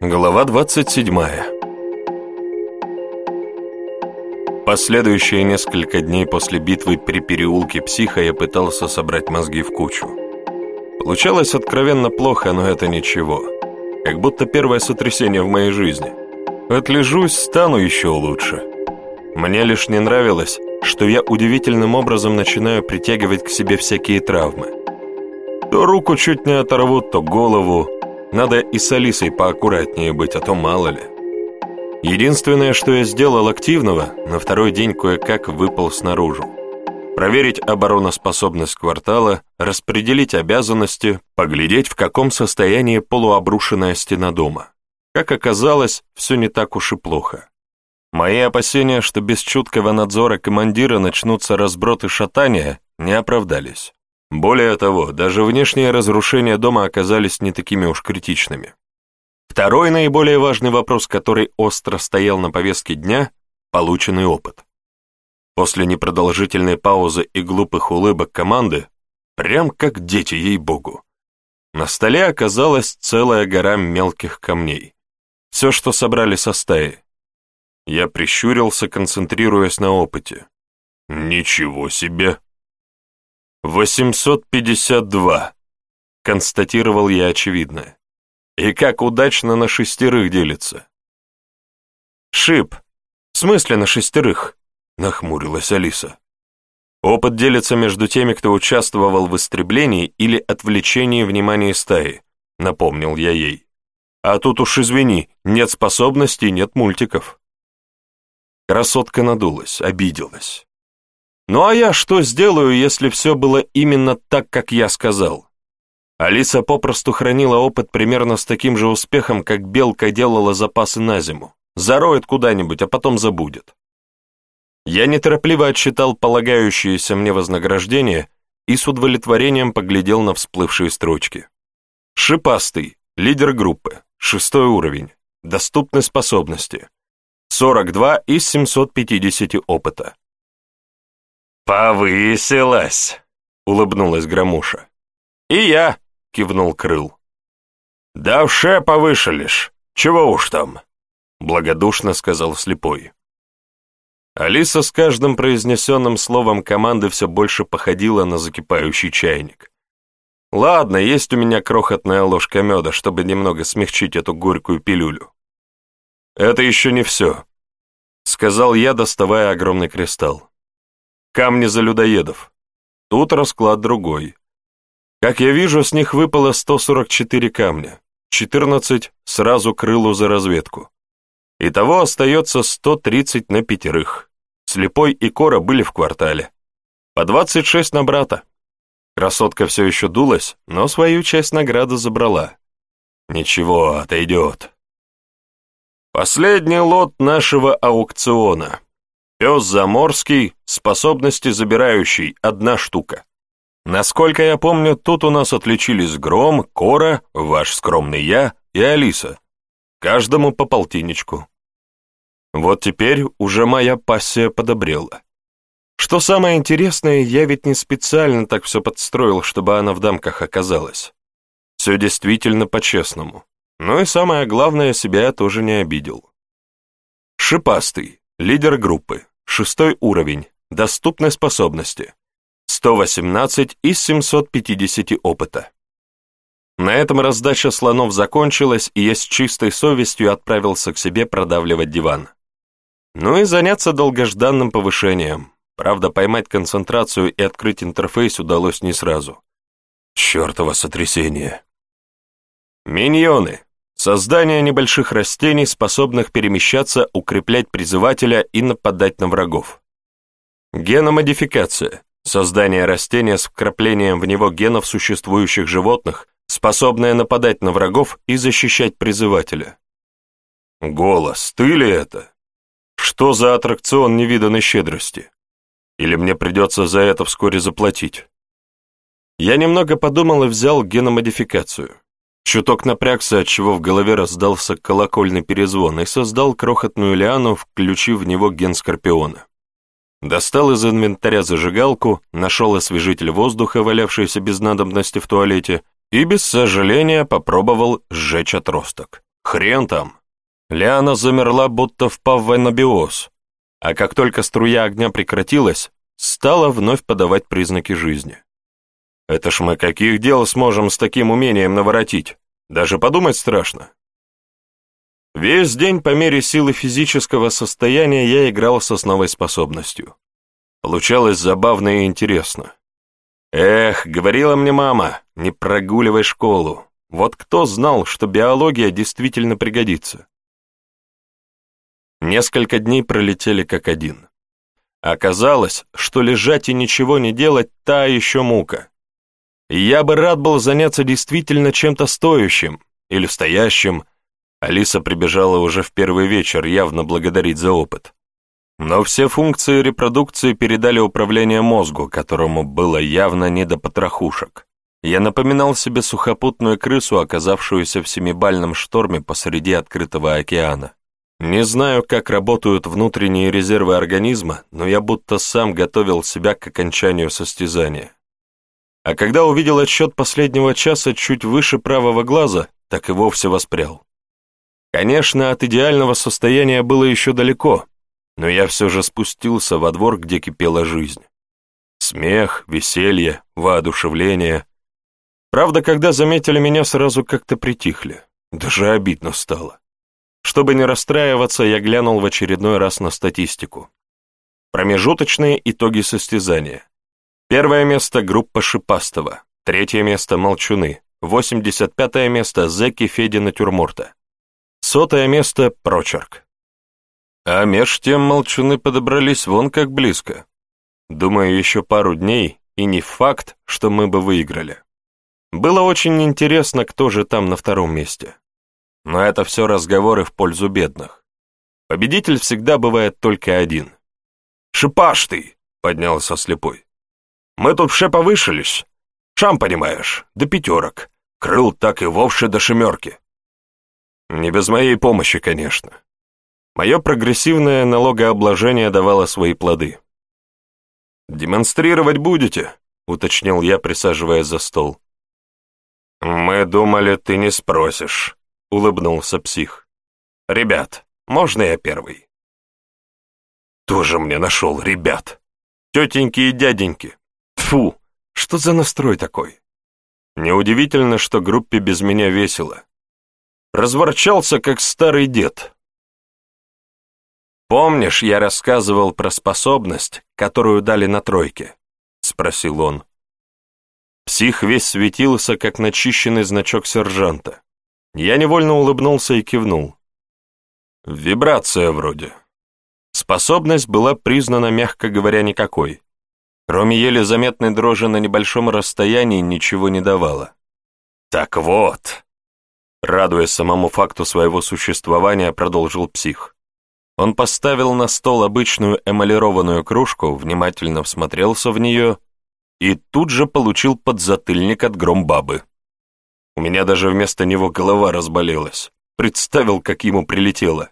Глава 27 Последующие несколько дней после битвы при переулке Психа я пытался собрать мозги в кучу. Получалось откровенно плохо, но это ничего. Как будто первое сотрясение в моей жизни. Отлежусь, стану еще лучше. Мне лишь не нравилось, что я удивительным образом начинаю притягивать к себе всякие травмы. То руку чуть не оторвут, то голову. Надо и с Алисой поаккуратнее быть, а то мало ли. Единственное, что я сделал активного, на второй день кое-как выпал снаружи. Проверить обороноспособность квартала, распределить обязанности, поглядеть, в каком состоянии полуобрушенная стена дома. Как оказалось, все не так уж и плохо. Мои опасения, что без чуткого надзора командира начнутся разброты шатания, не оправдались. Более того, даже внешние разрушения дома оказались не такими уж критичными. Второй наиболее важный вопрос, который остро стоял на повестке дня – полученный опыт. После непродолжительной паузы и глупых улыбок команды, прям как дети, ей-богу, на столе оказалась целая гора мелких камней. Все, что собрали со стаи. Я прищурился, концентрируясь на опыте. «Ничего себе!» «852», — констатировал я очевидное. «И как удачно на шестерых делится». «Шип, в смысле на шестерых?» — нахмурилась Алиса. «Опыт делится между теми, кто участвовал в истреблении или отвлечении внимания стаи», — напомнил я ей. «А тут уж извини, нет способностей, нет мультиков». Красотка надулась, обиделась. Ну а я что сделаю, если все было именно так, как я сказал? Алиса попросту хранила опыт примерно с таким же успехом, как Белка делала запасы на зиму. Зароет куда-нибудь, а потом забудет. Я неторопливо отсчитал полагающееся мне вознаграждение и с удовлетворением поглядел на всплывшие строчки. Шипастый, лидер группы, шестой уровень, доступны способности, 42 из 750 опыта. «Повысилась!» — улыбнулась Громуша. «И я!» — кивнул Крыл. «Да вше повышалишь, чего уж там!» — благодушно сказал Слепой. Алиса с каждым произнесенным словом команды все больше походила на закипающий чайник. Ладно, есть у меня крохотная ложка меда, чтобы немного смягчить эту горькую пилюлю. «Это еще не все», — сказал я, доставая огромный кристалл. «Камни за людоедов. Тут расклад другой. Как я вижу, с них выпало 144 камня, 14 сразу крылу за разведку. Итого остается 130 на пятерых. Слепой и Кора были в квартале. По 26 на брата. Красотка все еще дулась, но свою часть награды забрала. Ничего, отойдет. Последний лот нашего аукциона. Пес заморский, способности забирающий, одна штука. Насколько я помню, тут у нас отличились Гром, Кора, ваш скромный я и Алиса. Каждому по полтинничку. Вот теперь уже моя пассия подобрела. Что самое интересное, я ведь не специально так все подстроил, чтобы она в дамках оказалась. Все действительно по-честному. Ну и самое главное, себя я тоже не обидел. Шипастый, лидер группы, шестой уровень, доступной способности, 118 из 750 опыта. На этом раздача слонов закончилась, и я с чистой совестью отправился к себе продавливать диван. Ну и заняться долгожданным повышением. Правда, поймать концентрацию и открыть интерфейс удалось не сразу. Чёртово сотрясение. Миньоны. Создание небольших растений, способных перемещаться, укреплять призывателя и нападать на врагов. Геномодификация. Создание растения с вкраплением в него генов существующих животных, способное нападать на врагов и защищать призывателя. Голос, ты ли это? Что за аттракцион невиданной щедрости? Или мне придется за это вскоре заплатить? Я немного подумал и взял геномодификацию. Чуток напрягся, отчего в голове раздался колокольный перезвон и создал крохотную лиану, включив в него ген Скорпиона. Достал из инвентаря зажигалку, нашел освежитель воздуха, валявшийся без надобности в туалете, и без сожаления попробовал сжечь отросток. Хрен там. Лиана замерла, будто впав в анабиоз, а как только струя огня прекратилась, стала вновь подавать признаки жизни. Это ж мы каких дел сможем с таким умением наворотить? Даже подумать страшно. Весь день по мере силы физического состояния я играл с основой способностью. Получалось забавно и интересно. Эх, говорила мне мама, не прогуливай школу. Вот кто знал, что биология действительно пригодится? Несколько дней пролетели как один. Оказалось, что лежать и ничего не делать — та еще мука. Я бы рад был заняться действительно чем-то стоящим или стоящим. Алиса прибежала уже в первый вечер явно благодарить за опыт. Но все функции репродукции передали управление мозгу, которому было явно не до потрохушек. Я напоминал себе сухопутную крысу, оказавшуюся в семибальном шторме посреди открытого океана. Не знаю, как работают внутренние резервы организма, но я будто сам готовил себя к окончанию состязания. А когда увидел отсчет последнего часа чуть выше правого глаза, так и вовсе воспрял. Конечно, от идеального состояния было еще далеко, но я все же спустился во двор, где кипела жизнь. Смех, веселье, воодушевление. Правда, когда заметили меня, сразу как-то притихли. Даже обидно стало. Чтобы не расстраиваться, я глянул в очередной раз на статистику. Промежуточные итоги состязания. Первое место – группа Шипастова, третье место – Молчуны, 85 место – Зеки Феди Натюрморта, сотое место – Прочерк. А меж тем молчуны подобрались вон как близко. Думаю, еще пару дней, и не факт, что мы бы выиграли. Было очень интересно, кто же там на втором месте. Но это все разговоры в пользу бедных. Победитель всегда бывает только один. «Шипаш ты!» — поднялся слепой. «Мы тут все повышились. Шам, понимаешь, до пятерок. Крыл так и вовсе до шемерки». Не без моей помощи, конечно. Мое прогрессивное налогообложение давало свои плоды. «Демонстрировать будете?» — уточнил я, присаживаясь за стол. «Мы думали, ты не спросишь», — улыбнулся псих. «Ребят, можно я первый?» «Тоже мне нашел, ребят! Тетеньки и дяденьки! Фу, что за настрой такой?» Неудивительно, что группе без меня весело. Разворчался, как старый дед, «Помнишь, я рассказывал про способность, которую дали на тройке?» — спросил он. Псих весь светился, как начищенный значок сержанта. Я невольно улыбнулся и кивнул. Вибрация вроде. Способность была признана, мягко говоря, никакой. Кроме еле заметной дрожи на небольшом расстоянии ничего не давала. «Так вот», — радуясь самому факту своего существования, продолжил псих. Он поставил на стол обычную эмалированную кружку, внимательно всмотрелся в нее и тут же получил подзатыльник от громбабы. У меня даже вместо него голова разболелась. Представил, как ему прилетело.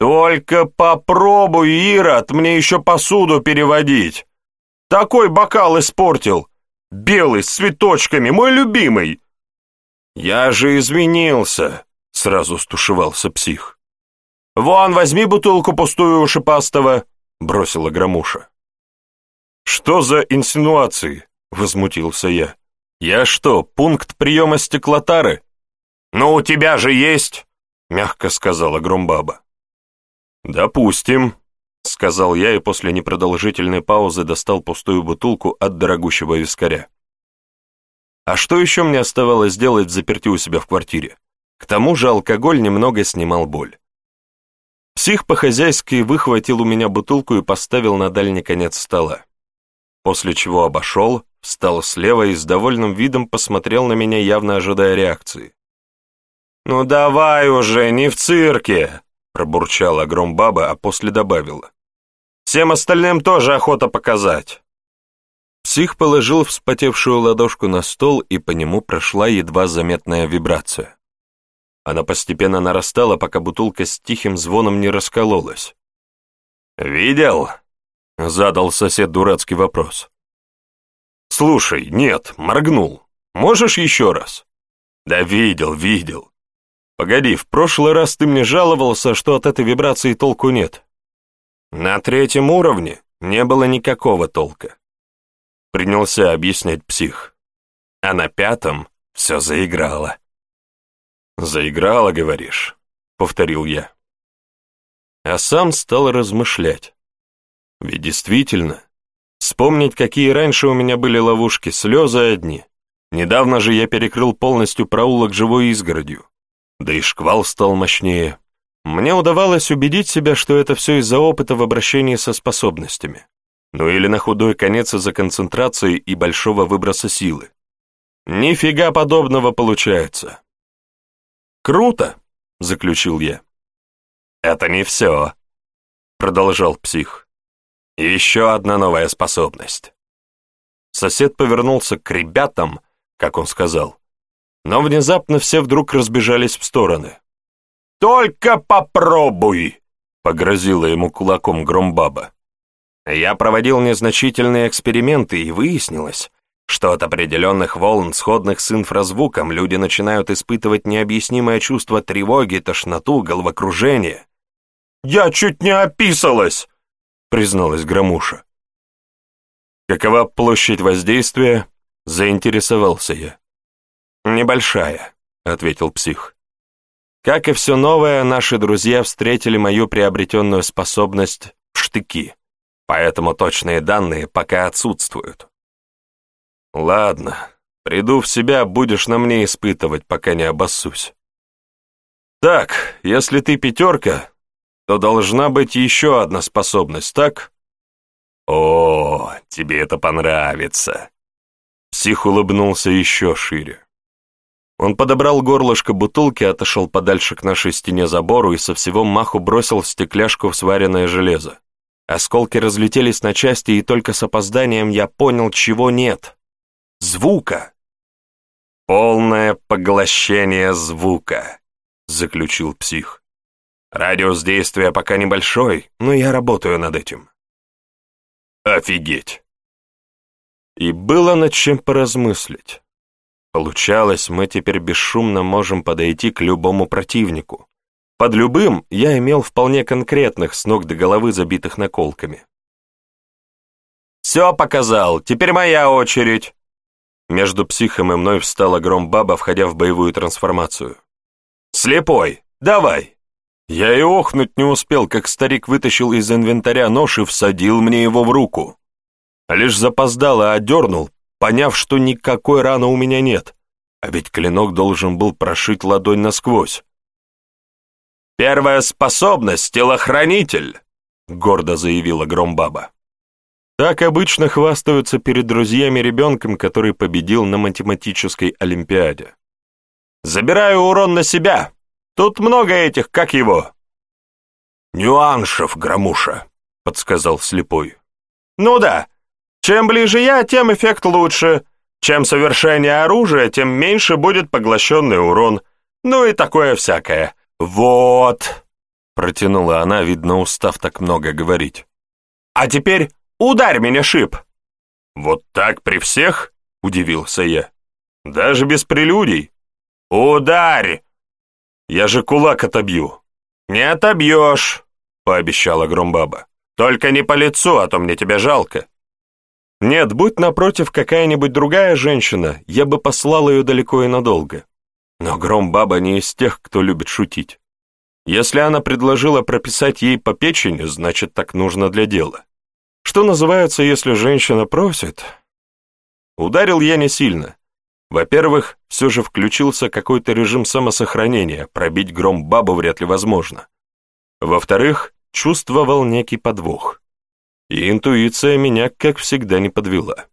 «Только попробуй, Ирод, мне еще посуду переводить! Такой бокал испортил! Белый, с цветочками, мой любимый!» «Я же извинился!» — сразу стушевался псих. «Вон, возьми бутылку пустую у шипастого», — бросила Громуша. «Что за инсинуации?» — возмутился я. «Я что, пункт приема стеклотары?» «Ну, у тебя же есть», — мягко сказала Громбаба. «Допустим», — сказал я и после непродолжительной паузы достал пустую бутылку от дорогущего вискаря. А что еще мне оставалось делать заперти у себя в квартире? К тому же алкоголь немного снимал боль. Псих по-хозяйски выхватил у меня бутылку и поставил на дальний конец стола. После чего обошел, встал слева и с довольным видом посмотрел на меня, явно ожидая реакции. «Ну давай уже, не в цирке!» пробурчала громбаба, а после добавила. «Всем остальным тоже охота показать!» Псих положил вспотевшую ладошку на стол, и по нему прошла едва заметная вибрация. Она постепенно нарастала, пока бутылка с тихим звоном не раскололась. «Видел?» — задал сосед дурацкий вопрос. «Слушай, нет, моргнул. Можешь еще раз?» «Да видел, видел. Погоди, в прошлый раз ты мне жаловался, что от этой вибрации толку нет. На третьем уровне не было никакого толка. Принялся объяснять псих. А на пятом все заиграло. «Заиграло, говоришь?» — повторил я. А сам стал размышлять. Ведь действительно, вспомнить, какие раньше у меня были ловушки, слезы одни. Недавно же я перекрыл полностью проулок живой изгородью. Да и шквал стал мощнее. Мне удавалось убедить себя, что это все из-за опыта в обращении со способностями. Ну или на худой конец из-за концентрации и большого выброса силы. Нифига подобного получается. Круто, заключил я. Это не все, продолжал псих. Еще одна новая способность. Сосед повернулся к ребятам, как он сказал, но внезапно все вдруг разбежались в стороны. «Только попробуй!» — погрозила ему кулаком Громбаба. Я проводил незначительные эксперименты, и выяснилось, что от определенных волн, сходных с инфразвуком, люди начинают испытывать необъяснимое чувство тревоги, тошноту, головокружение. «Я чуть не описалась!» — призналась Громуша. «Какова площадь воздействия?» — заинтересовался я. «Небольшая», — ответил псих. «Как и все новое, наши друзья встретили мою приобретенную способность в штыки, поэтому точные данные пока отсутствуют». «Ладно, приду в себя, будешь на мне испытывать, пока не обоссусь». «Так, если ты пятерка, то должна быть еще одна способность, так?» «О, тебе это понравится!» Псих улыбнулся еще шире. Он подобрал горлышко бутылки, отошел подальше к нашей стене забору и со всего маху бросил стекляшку в сваренное железо. Осколки разлетелись на части, и только с опозданием я понял, чего нет. Звука. «Полное поглощение звука», — заключил псих. «Радиус действия пока небольшой, но я работаю над этим». «Офигеть!» И было над чем поразмыслить. Получалось, мы теперь бесшумно можем подойти к любому противнику. Под любым я имел вполне конкретных с ног до головы забитых наколками. «Все показал, теперь моя очередь!» Между психом и мной встала гром баба, входя в боевую трансформацию. «Слепой, давай!» Я и охнуть не успел, как старик вытащил из инвентаря нож и всадил мне его в руку. Лишь запоздало одернул, поняв, что никакой раны у меня нет, а ведь клинок должен был прошить ладонь насквозь. «Первая способность — телохранитель», — гордо заявила Громбаба. Так обычно хвастаются перед друзьями ребенком, который победил на математической олимпиаде. «Забираю урон на себя. Тут много этих, как его?» «Нюаншев, Громуша», — подсказал слепой. «Ну да, чем ближе я, тем эффект лучше. Чем совершеннее оружие, тем меньше будет поглощенный урон. Ну и такое всякое. Вот!» Протянула она, видно, устав так много говорить. «А теперь ударь меня, шип!» «Вот так при всех?» — удивился я. «Даже без прелюдий?» «Ударь!» «Я же кулак отобью!» «Не отобьешь!» — пообещала Громбаба. «Только не по лицу, а то мне тебя жалко!» Нет, будь напротив какая-нибудь другая женщина, я бы послал ее далеко и надолго. Но Гром-баба не из тех, кто любит шутить. Если она предложила прописать ей по печени, значит, так нужно для дела. Что называется, если женщина просит? Ударил я не сильно. Во-первых, все же включился какой-то режим самосохранения, пробить гром-бабу вряд ли возможно. Во-вторых, чувствовал некий подвох и интуиция меня, как всегда, не подвела.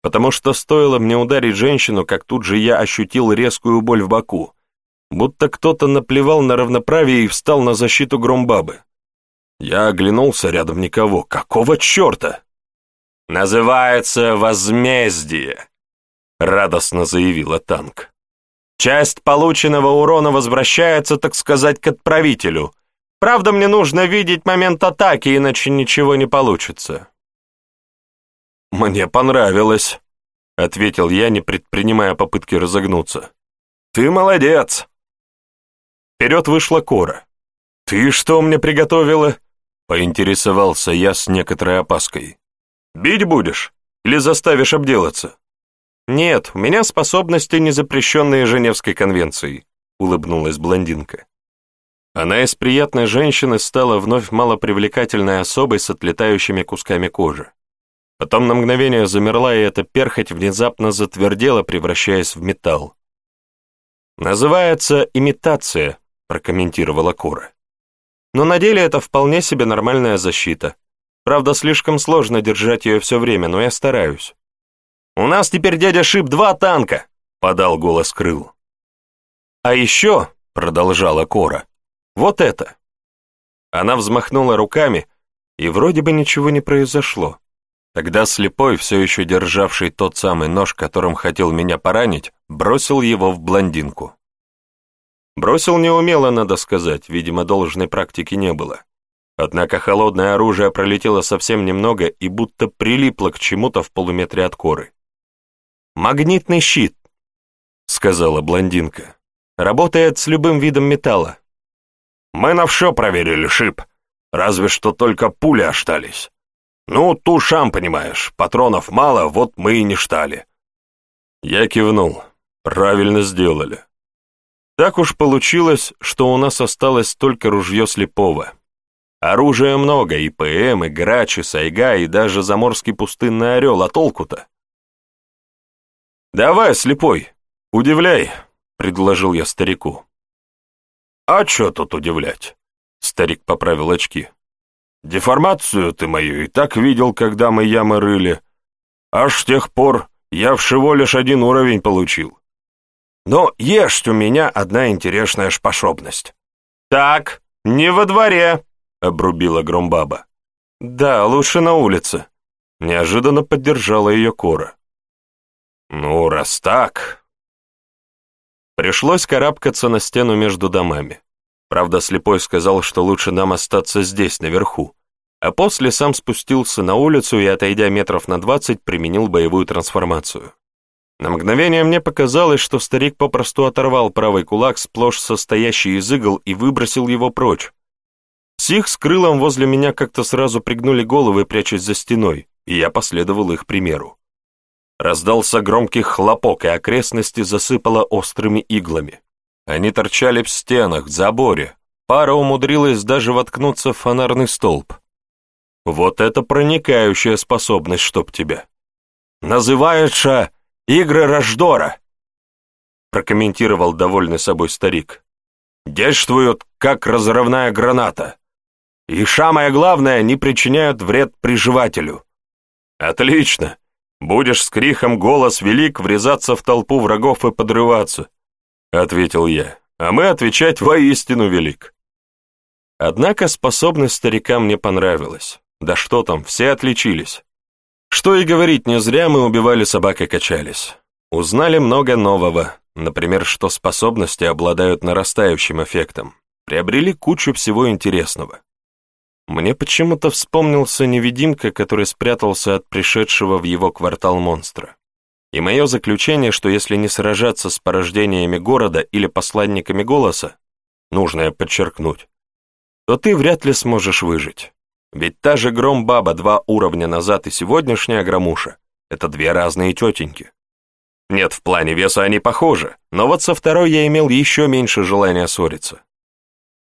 Потому что стоило мне ударить женщину, как тут же я ощутил резкую боль в боку, будто кто-то наплевал на равноправие и встал на защиту громбабы. Я оглянулся, рядом никого. Какого черта? «Называется возмездие», — радостно заявила танк. «Часть полученного урона возвращается, так сказать, к отправителю, Правда, мне нужно видеть момент атаки, иначе ничего не получится». «Мне понравилось», — ответил я, не предпринимая попытки разогнуться. «Ты молодец. Вперед вышла Кора. «Ты что мне приготовила?» — поинтересовался я с некоторой опаской. «Бить будешь? Или заставишь обделаться?» «Нет, у меня способности, не запрещенные Женевской конвенцией», — улыбнулась блондинка. Она из приятной женщины стала вновь малопривлекательной особой с отлетающими кусками кожи. Потом на мгновение замерла, и эта перхоть внезапно затвердела, превращаясь в металл. «Называется имитация», — прокомментировала Кора. «Но на деле это вполне себе нормальная защита. Правда, слишком сложно держать ее все время, но я стараюсь». «У нас теперь дядя Шип два танка», — подал голос Крыл. «А еще», — продолжала Кора, — «вот это». Она взмахнула руками, и вроде бы ничего не произошло. Тогда слепой, все еще державший тот самый нож, которым хотел меня поранить, бросил его в блондинку. Бросил неумело, надо сказать, видимо, должной практики не было. Однако холодное оружие пролетело совсем немного и будто прилипло к чему-то в полуметре от коры. «Магнитный щит», — сказала блондинка. «Работает с любым видом металла». «Мы на все проверили, Шип. Разве что только пули остались. Ну, тушам, понимаешь, патронов мало, вот мы и не штали». Я кивнул. Правильно сделали. Так уж получилось, что у нас осталось только ружье слепого. Оружия много, и ПМ, и Грач, и Сайга, и даже заморский пустынный орел, а толку-то? «Давай, слепой, удивляй», — предложил я старику. «А чё тут удивлять?» — старик поправил очки. «Деформацию ты мою и так видел, когда мы ямы рыли. Аж с тех пор я всего лишь один уровень получил. Но есть у меня одна интересная способность. «Так, не во дворе», — обрубила Громбаба. «Да, лучше на улице», — неожиданно поддержала ее Кора. «Ну, раз так...» Пришлось карабкаться на стену между домами. Правда, слепой сказал, что лучше нам остаться здесь, наверху, а после сам спустился на улицу и, отойдя метров на двадцать, применил боевую трансформацию. На мгновение мне показалось, что старик попросту оторвал правый кулак, сплошь состоящий из игл, и выбросил его прочь. Сих с крылом возле меня как-то сразу пригнули головы, прячась за стеной, и я последовал их примеру. Раздался громкий хлопок, и окрестности засыпало острыми иглами. Они торчали в стенах, в заборе. Пара умудрилась даже воткнуться в фонарный столб. Вот это проникающая способность, чтоб тебя. Называется Игры Рождора!» прокомментировал довольный собой старик. «Действуют, как разрывная граната. И самое главное, не причиняют вред приживателю». «Отлично! Будешь с крихом голос велик врезаться в толпу врагов и подрываться», — ответил я, а мы отвечать воистину велик. Однако способность старика мне понравилась. Да что там, все отличились. Что и говорить, не зря мы убивали собак и качались. Узнали много нового, например, что способности обладают нарастающим эффектом. Приобрели кучу всего интересного. Мне почему-то вспомнился невидимка, который спрятался от пришедшего в его квартал монстра. И мое заключение, что если не сражаться с порождениями города или посланниками голоса, нужно подчеркнуть, то ты вряд ли сможешь выжить. Ведь та же Громбаба два уровня назад и сегодняшняя Громуша — это две разные тетеньки. Нет, в плане веса они похожи, но вот со второй я имел еще меньше желания ссориться.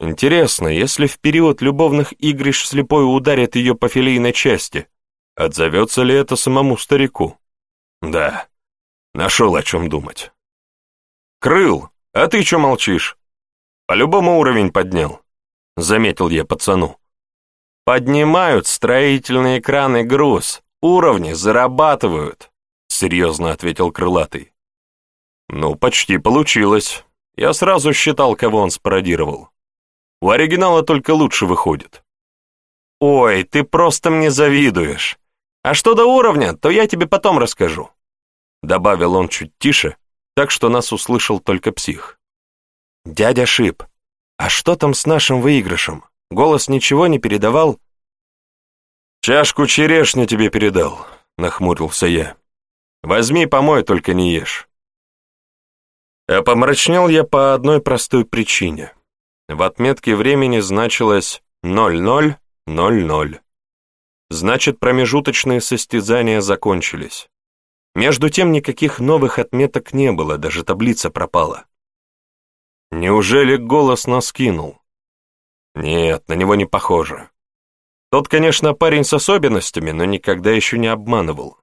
Интересно, если в период любовных игрищ слепой ударит ее по филейной части, отзовется ли это самому старику? Да, нашел о чем думать. «Крыл, а ты че молчишь? По-любому уровень поднял», — заметил я пацану. Поднимают строительные краны груз, уровни зарабатывают, серьезно ответил крылатый. Ну, почти получилось. Я сразу считал, кого он спародировал. У оригинала только лучше выходит. Ой, ты просто мне завидуешь. А что до уровня, то я тебе потом расскажу. Добавил он чуть тише, так что нас услышал только псих. Дядя Шип, а что там с нашим выигрышем? Голос ничего не передавал?» «Чашку черешни тебе передал», — нахмурился я. «Возьми, помой, только не ешь». А помрачнел я по одной простой причине. В отметке времени значилось 0000. Значит, промежуточные состязания закончились. Между тем никаких новых отметок не было, даже таблица пропала. Неужели голос нас кинул? Нет, на него не похоже. Тот, конечно, парень с особенностями, но никогда еще не обманывал.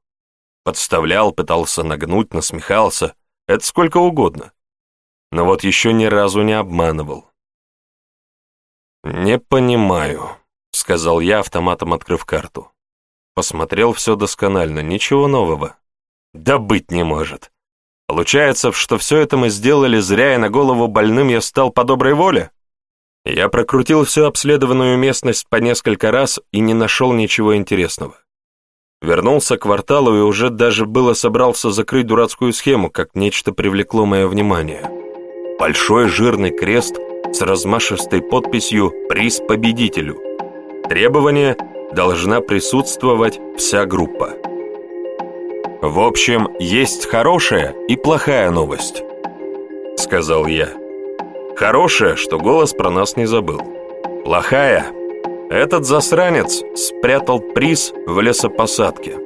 Подставлял, пытался нагнуть, насмехался. Это сколько угодно. Но вот еще ни разу не обманывал. «Не понимаю», — сказал я, автоматом открыв карту. Посмотрел все досконально, ничего нового. Да быть не может. Получается, что все это мы сделали зря, и на голову больным я стал по доброй воле? Я прокрутил всю обследованную местность по несколько раз и не нашел ничего интересного. Вернулся к кварталу и уже даже было собрался закрыть дурацкую схему, как нечто привлекло мое внимание. Большой жирный крест с размашистой подписью «Приз победителю». Требование должна присутствовать вся группа. «В общем, есть хорошая и плохая новость», — сказал я. «Хорошая, что голос про нас не забыл. Плохая — этот засранец спрятал приз в лесопосадке».